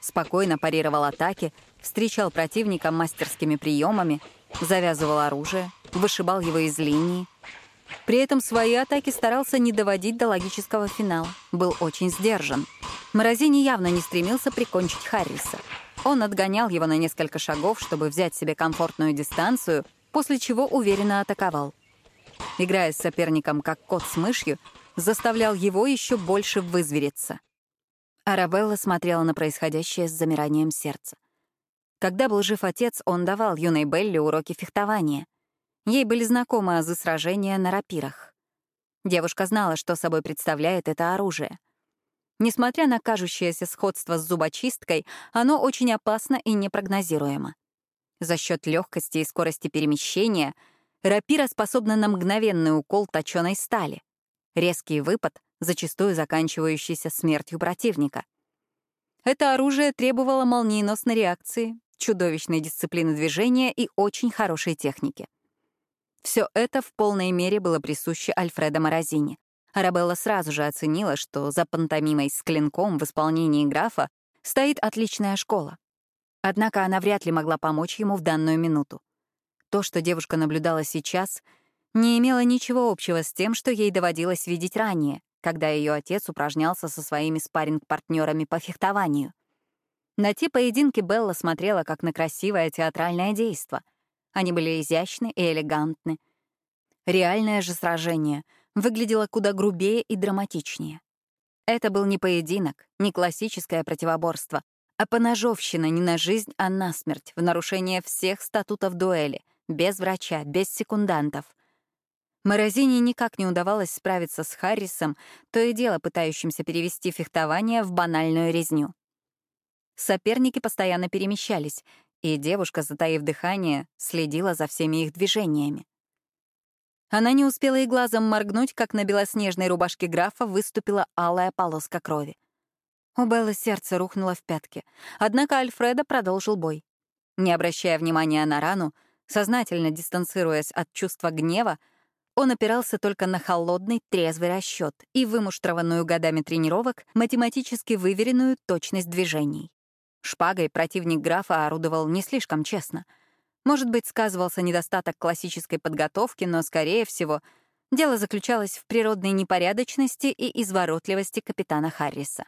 Спокойно парировал атаки, встречал противника мастерскими приемами, завязывал оружие, вышибал его из линии. При этом свои атаки старался не доводить до логического финала, был очень сдержан. Морозини явно не стремился прикончить Харриса. Он отгонял его на несколько шагов, чтобы взять себе комфортную дистанцию, после чего уверенно атаковал. Играя с соперником как кот с мышью, заставлял его еще больше вызвериться. Арабелла смотрела на происходящее с замиранием сердца. Когда был жив отец, он давал юной Белли уроки фехтования. Ей были знакомы азы сражения на рапирах. Девушка знала, что собой представляет это оружие. Несмотря на кажущееся сходство с зубочисткой, оно очень опасно и непрогнозируемо. За счет легкости и скорости перемещения рапира способна на мгновенный укол точеной стали, резкий выпад, зачастую заканчивающийся смертью противника. Это оружие требовало молниеносной реакции, чудовищной дисциплины движения и очень хорошей техники. Все это в полной мере было присуще Альфредо Морозини. Арабелла сразу же оценила, что за пантомимой с клинком в исполнении графа стоит отличная школа. Однако она вряд ли могла помочь ему в данную минуту. То, что девушка наблюдала сейчас, не имело ничего общего с тем, что ей доводилось видеть ранее, когда ее отец упражнялся со своими спарринг-партнерами по фехтованию — на те поединки Белла смотрела как на красивое театральное действо. Они были изящны и элегантны. Реальное же сражение выглядело куда грубее и драматичнее. Это был не поединок, не классическое противоборство, а поножовщина не на жизнь, а на смерть, в нарушение всех статутов дуэли, без врача, без секундантов. Морозине никак не удавалось справиться с Харрисом, то и дело пытающимся перевести фехтование в банальную резню. Соперники постоянно перемещались, и девушка, затаив дыхание, следила за всеми их движениями. Она не успела и глазом моргнуть, как на белоснежной рубашке графа выступила алая полоска крови. У Беллы сердце рухнуло в пятки, однако Альфреда продолжил бой. Не обращая внимания на рану, сознательно дистанцируясь от чувства гнева, он опирался только на холодный, трезвый расчет и вымуштрованную годами тренировок математически выверенную точность движений. Шпагой противник графа орудовал не слишком честно. Может быть, сказывался недостаток классической подготовки, но, скорее всего, дело заключалось в природной непорядочности и изворотливости капитана Харриса.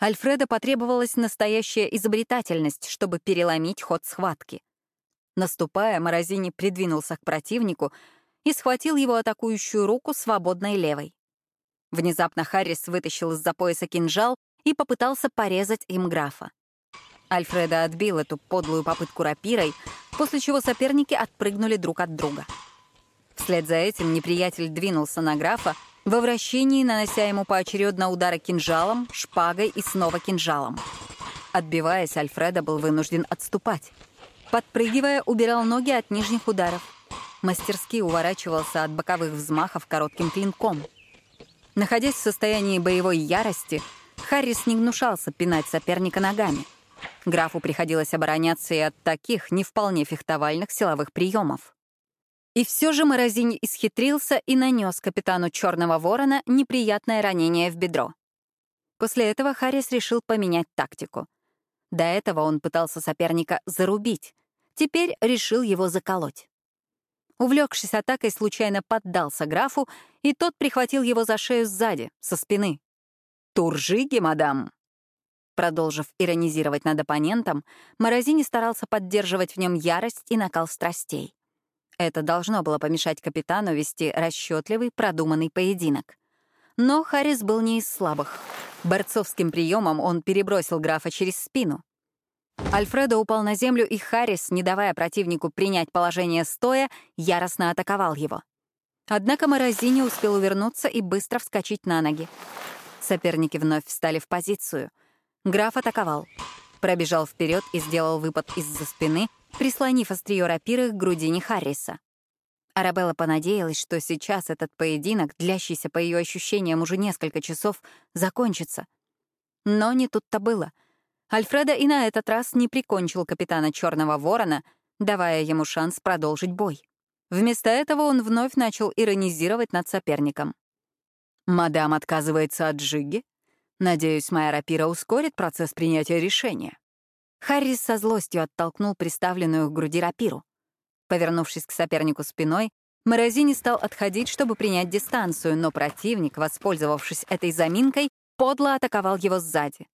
Альфреда потребовалась настоящая изобретательность, чтобы переломить ход схватки. Наступая, Морозини придвинулся к противнику и схватил его атакующую руку свободной левой. Внезапно Харрис вытащил из-за пояса кинжал и попытался порезать им графа. Альфреда отбил эту подлую попытку рапирой, после чего соперники отпрыгнули друг от друга. Вслед за этим неприятель двинулся на графа, во вращении нанося ему поочередно удары кинжалом, шпагой и снова кинжалом. Отбиваясь, Альфреда был вынужден отступать. Подпрыгивая, убирал ноги от нижних ударов. Мастерски уворачивался от боковых взмахов коротким клинком. Находясь в состоянии боевой ярости, Харрис не гнушался пинать соперника ногами — Графу приходилось обороняться и от таких не вполне фехтовальных силовых приемов. И все же Морозинь исхитрился и нанес капитану Черного Ворона неприятное ранение в бедро. После этого Харрис решил поменять тактику. До этого он пытался соперника зарубить, теперь решил его заколоть. Увлекшись атакой, случайно поддался графу, и тот прихватил его за шею сзади, со спины. «Туржиги, мадам!» Продолжив иронизировать над оппонентом, Морозини старался поддерживать в нем ярость и накал страстей. Это должно было помешать капитану вести расчетливый, продуманный поединок. Но Харрис был не из слабых. Борцовским приемом он перебросил графа через спину. Альфредо упал на землю, и Харрис, не давая противнику принять положение стоя, яростно атаковал его. Однако Морозини успел увернуться и быстро вскочить на ноги. Соперники вновь встали в позицию — Граф атаковал. Пробежал вперед и сделал выпад из-за спины, прислонив острие рапиры к грудине Харриса. Арабелла понадеялась, что сейчас этот поединок, длящийся по ее ощущениям уже несколько часов, закончится. Но не тут-то было. Альфреда и на этот раз не прикончил капитана Черного Ворона, давая ему шанс продолжить бой. Вместо этого он вновь начал иронизировать над соперником. «Мадам отказывается от Джиги? Надеюсь, моя рапира ускорит процесс принятия решения. Харрис со злостью оттолкнул приставленную к груди рапиру. Повернувшись к сопернику спиной, Морозини стал отходить, чтобы принять дистанцию, но противник, воспользовавшись этой заминкой, подло атаковал его сзади.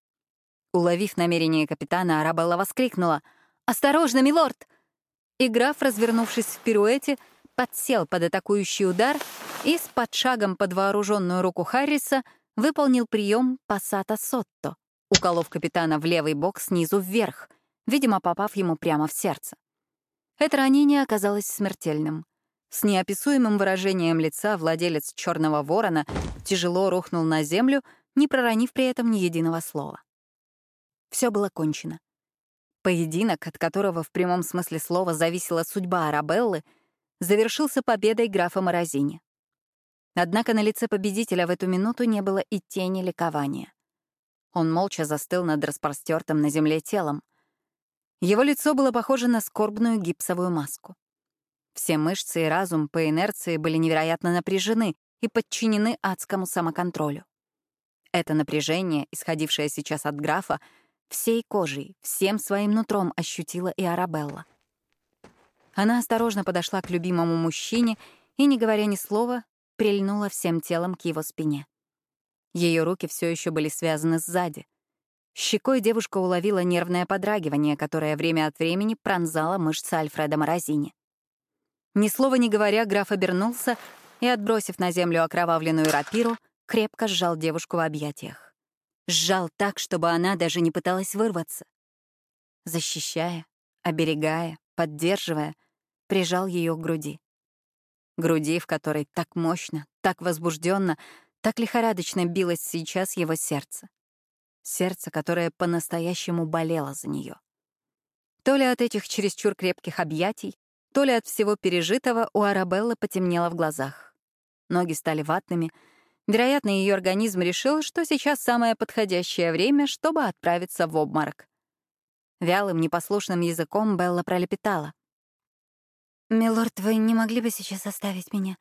Уловив намерение капитана, Арабелла воскликнула «Осторожно, милорд!» И граф, развернувшись в пируэте, подсел под атакующий удар и с подшагом под вооруженную руку Харриса — выполнил прием пассата сотто, уколов капитана в левый бок снизу вверх, видимо, попав ему прямо в сердце. Это ранение оказалось смертельным. С неописуемым выражением лица владелец черного ворона тяжело рухнул на землю, не проронив при этом ни единого слова. Все было кончено. Поединок, от которого в прямом смысле слова зависела судьба Арабеллы, завершился победой графа Морозини. Однако на лице победителя в эту минуту не было и тени ликования. Он молча застыл над распростертым на земле телом. Его лицо было похоже на скорбную гипсовую маску. Все мышцы и разум по инерции были невероятно напряжены и подчинены адскому самоконтролю. Это напряжение, исходившее сейчас от графа, всей кожей, всем своим нутром ощутила и Арабелла. Она осторожно подошла к любимому мужчине и, не говоря ни слова, прильнула всем телом к его спине. Ее руки все еще были связаны сзади. Щекой девушка уловила нервное подрагивание, которое время от времени пронзало мышцы Альфреда Морозини. Ни слова не говоря, граф обернулся и, отбросив на землю окровавленную рапиру, крепко сжал девушку в объятиях. Сжал так, чтобы она даже не пыталась вырваться. Защищая, оберегая, поддерживая, прижал ее к груди груди, в которой так мощно, так возбужденно, так лихорадочно билось сейчас его сердце. Сердце, которое по-настоящему болело за нее. То ли от этих чересчур крепких объятий, то ли от всего пережитого у Арабеллы потемнело в глазах. Ноги стали ватными. Вероятно, ее организм решил, что сейчас самое подходящее время, чтобы отправиться в обморок. Вялым, непослушным языком Белла пролепетала. «Милорд, вы не могли бы сейчас оставить меня?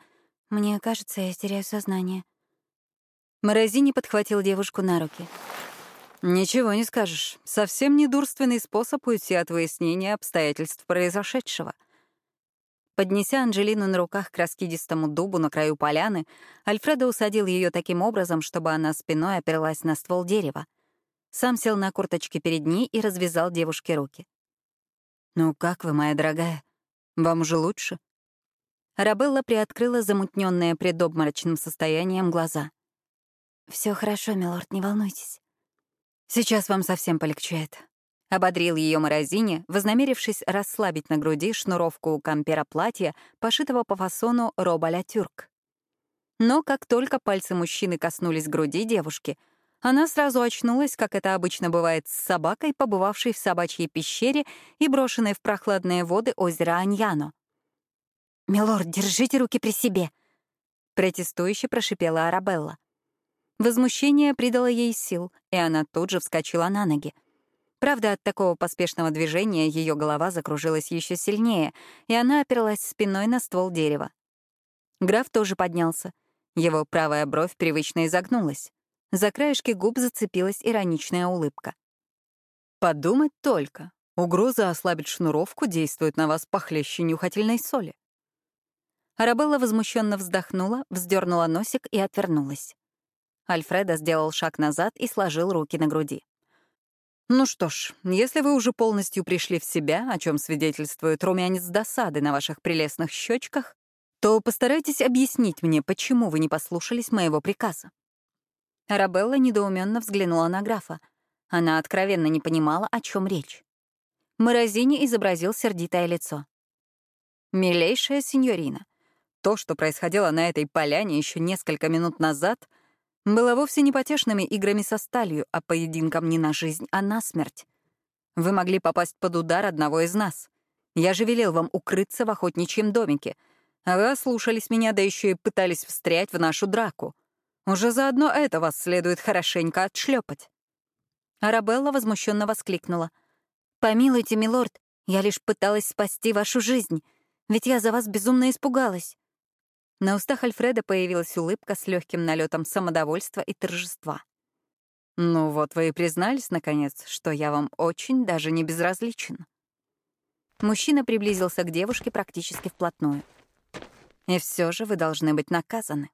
Мне кажется, я теряю сознание». Морозини подхватил девушку на руки. «Ничего не скажешь. Совсем недурственный способ уйти от выяснения обстоятельств произошедшего». Поднеся Анжелину на руках к раскидистому дубу на краю поляны, Альфредо усадил ее таким образом, чтобы она спиной оперлась на ствол дерева. Сам сел на курточке перед ней и развязал девушке руки. «Ну как вы, моя дорогая?» Вам же лучше?» Арабелла приоткрыла замутненное предобморочным состоянием глаза. Все хорошо, милорд, не волнуйтесь. Сейчас вам совсем полегчает. Ободрил ее Морозине, вознамерившись расслабить на груди шнуровку у кампера платья, пошитого по фасону роба тюрк. Но как только пальцы мужчины коснулись груди девушки, она сразу очнулась, как это обычно бывает с собакой, побывавшей в собачьей пещере и брошенной в прохладные воды озера Аньяно. «Милорд, держите руки при себе!» Протестующе прошипела Арабелла. Возмущение придало ей сил, и она тут же вскочила на ноги. Правда, от такого поспешного движения ее голова закружилась еще сильнее, и она оперлась спиной на ствол дерева. Граф тоже поднялся. Его правая бровь привычно изогнулась. За краешки губ зацепилась ироничная улыбка. «Подумать только. Угроза ослабить шнуровку действует на вас похлеще нюхательной соли». Арабелла возмущенно вздохнула, вздернула носик и отвернулась. Альфреда сделал шаг назад и сложил руки на груди. Ну что ж, если вы уже полностью пришли в себя, о чем свидетельствует румянец досады на ваших прелестных щечках, то постарайтесь объяснить мне, почему вы не послушались моего приказа. Арабелла недоуменно взглянула на графа. Она откровенно не понимала, о чем речь. Морозини изобразил сердитое лицо. «Милейшая сеньорина, то, что происходило на этой поляне еще несколько минут назад, было вовсе не потешными играми со сталью, а поединком не на жизнь, а на смерть. Вы могли попасть под удар одного из нас. Я же велел вам укрыться в охотничьем домике, а вы ослушались меня, да еще и пытались встрять в нашу драку. Уже заодно это вас следует хорошенько отшлепать. Арабелла возмущенно воскликнула. «Помилуйте, милорд, я лишь пыталась спасти вашу жизнь, ведь я за вас безумно испугалась». На устах Альфреда появилась улыбка с легким налетом самодовольства и торжества. «Ну вот вы и признались, наконец, что я вам очень даже не безразличен». Мужчина приблизился к девушке практически вплотную. «И все же вы должны быть наказаны.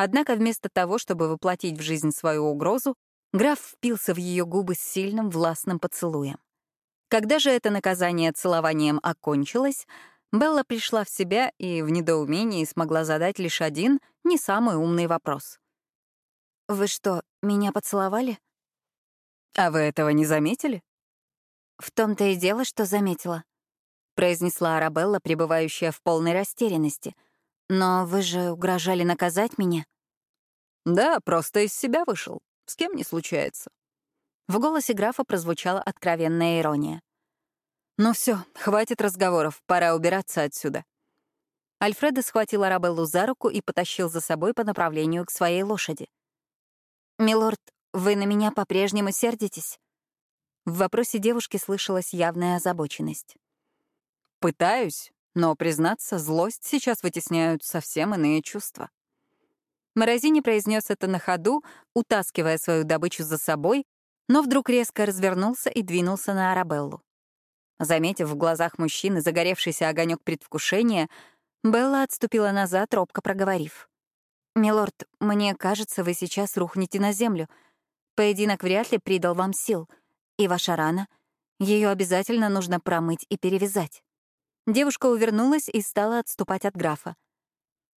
Однако вместо того, чтобы воплотить в жизнь свою угрозу, граф впился в ее губы с сильным властным поцелуем. Когда же это наказание целованием окончилось, Белла пришла в себя и в недоумении смогла задать лишь один, не самый умный вопрос. «Вы что, меня поцеловали?» «А вы этого не заметили?» «В том-то и дело, что заметила», — произнесла Арабелла, пребывающая в полной растерянности — но вы же угрожали наказать меня. Да, просто из себя вышел. С кем не случается. В голосе графа прозвучала откровенная ирония. «Ну все, хватит разговоров, пора убираться отсюда». Альфредо схватил Арабеллу за руку и потащил за собой по направлению к своей лошади. «Милорд, вы на меня по-прежнему сердитесь?» В вопросе девушки слышалась явная озабоченность. «Пытаюсь, но, признаться, злость сейчас вытесняют совсем иные чувства. Морозини произнес это на ходу, утаскивая свою добычу за собой, но вдруг резко развернулся и двинулся на Арабеллу. Заметив в глазах мужчины загоревшийся огонек предвкушения, Белла отступила назад, робко проговорив. «Милорд, мне кажется, вы сейчас рухнете на землю. Поединок вряд ли придал вам сил. И ваша рана, ее обязательно нужно промыть и перевязать». Девушка увернулась и стала отступать от графа.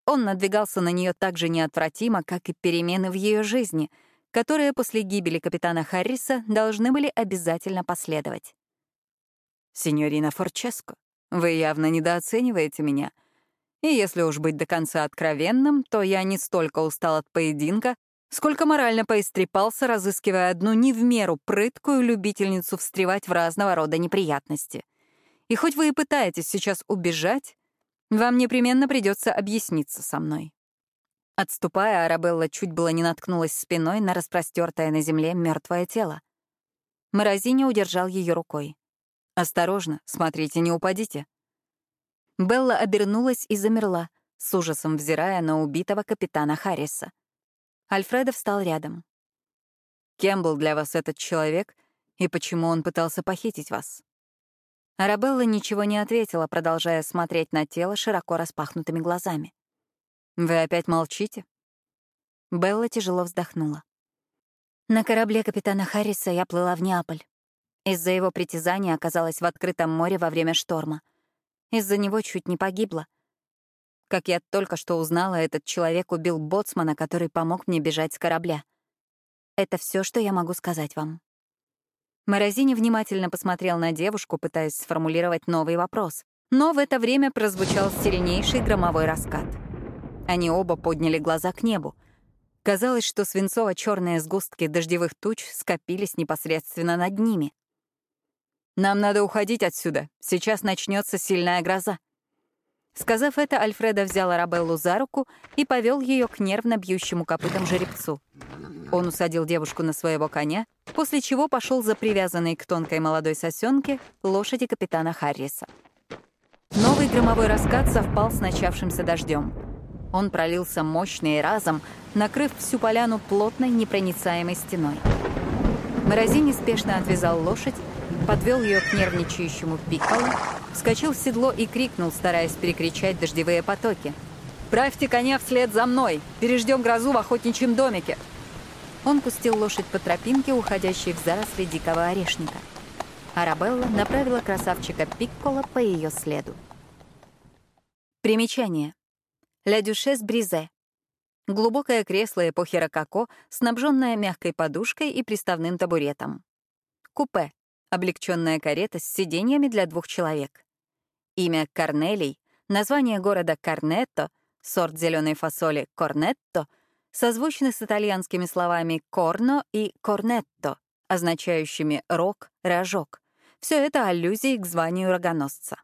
Он надвигался на нее так же неотвратимо, как и перемены в ее жизни, которые после гибели капитана Харриса должны были обязательно последовать. «Синьорина Форческо, вы явно недооцениваете меня. И если уж быть до конца откровенным, то я не столько устал от поединка, сколько морально поистрепался, разыскивая одну не в меру прыткую любительницу встревать в разного рода неприятности. И хоть вы и пытаетесь сейчас убежать, вам непременно придется объясниться со мной. Отступая, Арабелла чуть было не наткнулась спиной на распростертое на земле мертвое тело. Морозини удержал ее рукой. «Осторожно, смотрите, не упадите». Белла обернулась и замерла, с ужасом взирая на убитого капитана Харриса. Альфредо встал рядом. «Кем был для вас этот человек, и почему он пытался похитить вас?» Арабелла ничего не ответила, продолжая смотреть на тело широко распахнутыми глазами. «Вы опять молчите?» Белла тяжело вздохнула. На корабле капитана Харриса я плыла в Неаполь. Из-за его притязания оказалась в открытом море во время шторма. Из-за него чуть не погибла. Как я только что узнала, этот человек убил боцмана, который помог мне бежать с корабля. Это все, что я могу сказать вам. Морозини внимательно посмотрел на девушку, пытаясь сформулировать новый вопрос. Но в это время прозвучал сильнейший громовой раскат. Они оба подняли глаза к небу. Казалось, что свинцово-черные сгустки дождевых туч скопились непосредственно над ними. «Нам надо уходить отсюда. Сейчас начнется сильная гроза». Сказав это, Альфредо взял Арабеллу за руку и повел ее к нервно бьющему копытам жеребцу. Он усадил девушку на своего коня, после чего пошел за привязанной к тонкой молодой сосенке лошади капитана Харриса. Новый громовой раскат совпал с начавшимся дождем. Он пролился мощно и разом, накрыв всю поляну плотной непроницаемой стеной. Морози неспешно отвязал лошадь, подвел ее к нервничающему пикалу, вскочил в седло и крикнул, стараясь перекричать дождевые потоки. «Правьте коня вслед за мной! Переждем грозу в охотничьем домике!» Он пустил лошадь по тропинке, уходящей в заросли дикого орешника. Арабелла направила красавчика Пиккола по ее следу. Примечание. «Ля Дюшес Бризе». Глубокое кресло эпохи Рококо, снабженное мягкой подушкой и приставным табуретом. Купе — облегченная карета с сиденьями для двух человек. Имя Корнелий, название города Корнетто, сорт зеленой фасоли Корнетто, созвучны с итальянскими словами «корно» и «корнетто», означающими «рог», «рожок». Все это аллюзии к званию рогоносца.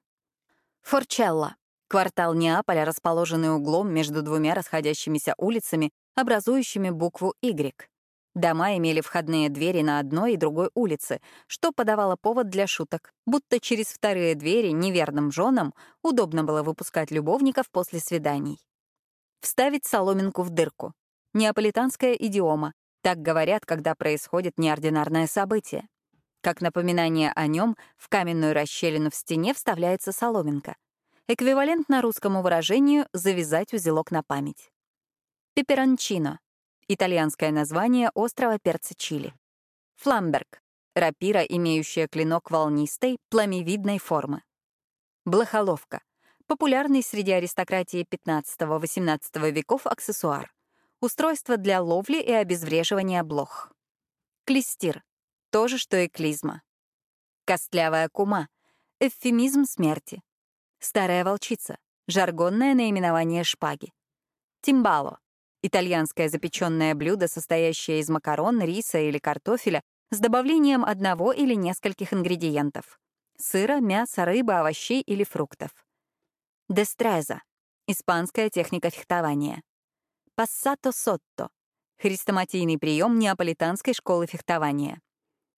Форчелло — квартал Неаполя, расположенный углом между двумя расходящимися улицами, образующими букву «Y». Дома имели входные двери на одной и другой улице, что подавало повод для шуток, будто через вторые двери неверным женам удобно было выпускать любовников после свиданий. Вставить соломинку в дырку. Неаполитанская идиома. Так говорят, когда происходит неординарное событие. Как напоминание о нем, в каменную расщелину в стене вставляется соломинка. Эквивалентно русскому выражению «завязать узелок на память». Пеперончино итальянское название острова перца чили. Фламберг — рапира, имеющая клинок волнистой, пламевидной формы. Блохоловка — популярный среди аристократии XV-XVIII веков аксессуар. Устройство для ловли и обезвреживания блох. Клестир — то же, что и клизма. Костлявая кума — эвфемизм смерти. Старая волчица — жаргонное наименование шпаги. Тимбало Итальянское запеченное блюдо, состоящее из макарон, риса или картофеля с добавлением одного или нескольких ингредиентов — сыра, мяса, рыбы, овощей или фруктов. Дестреза — испанская техника фехтования. Пассато сотто — хрестоматийный прием неаполитанской школы фехтования.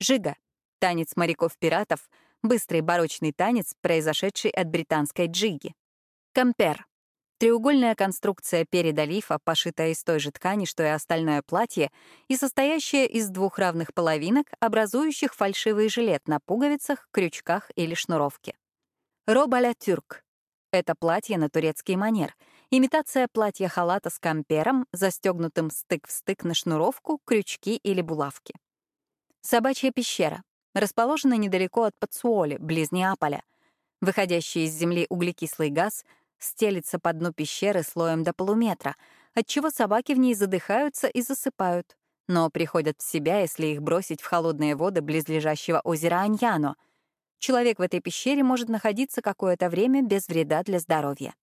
Жига — танец моряков-пиратов, быстрый барочный танец, произошедший от британской джиги. Кампер Треугольная конструкция переда лифа, пошитая из той же ткани, что и остальное платье, и состоящая из двух равных половинок, образующих фальшивый жилет на пуговицах, крючках или шнуровке. Роба ля тюрк — это платье на турецкий манер, имитация платья-халата с кампером, застегнутым стык в стык на шнуровку, крючки или булавки. Собачья пещера расположена недалеко от Пацуоли, близ Неаполя. Выходящий из земли углекислый газ — стелится по дну пещеры слоем до полуметра, отчего собаки в ней задыхаются и засыпают, но приходят в себя, если их бросить в холодные воды близлежащего озера Аньяно. Человек в этой пещере может находиться какое-то время без вреда для здоровья.